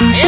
Yeah.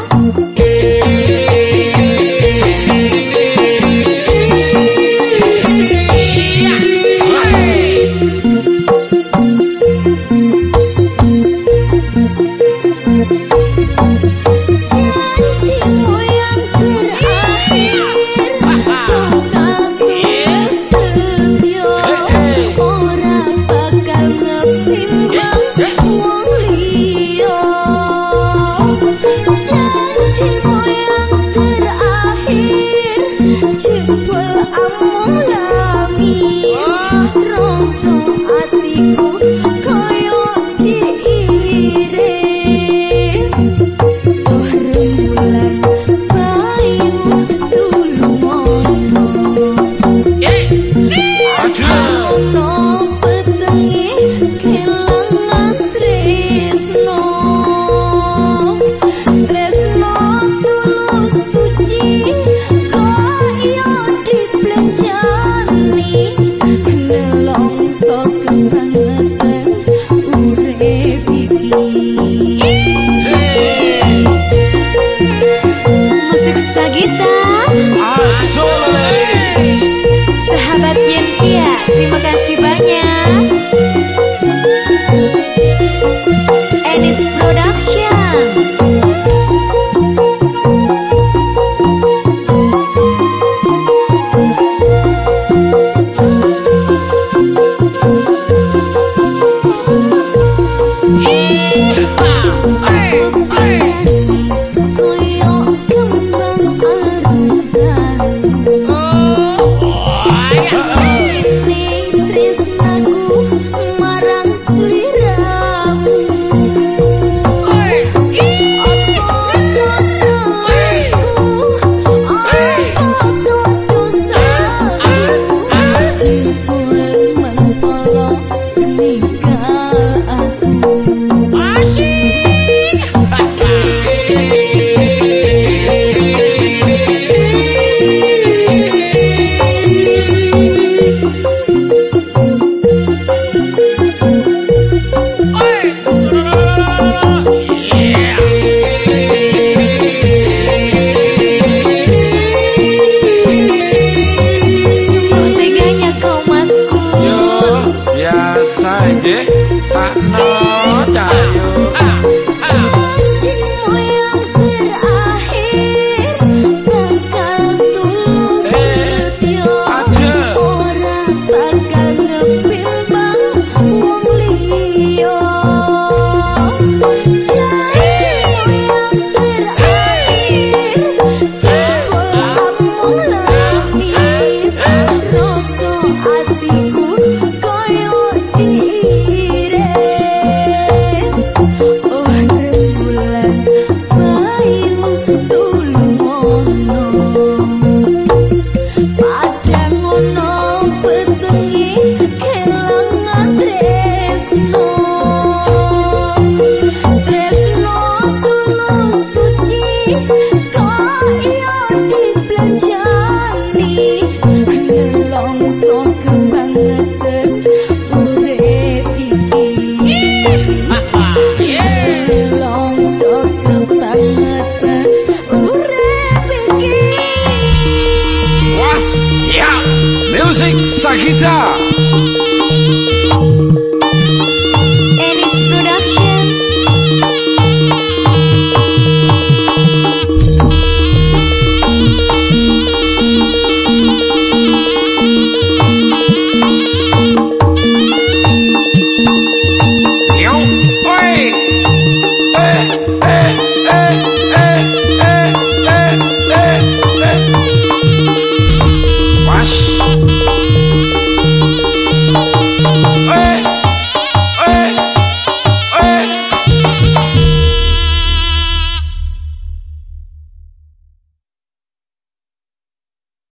媳妇儿啊 Anh. Pra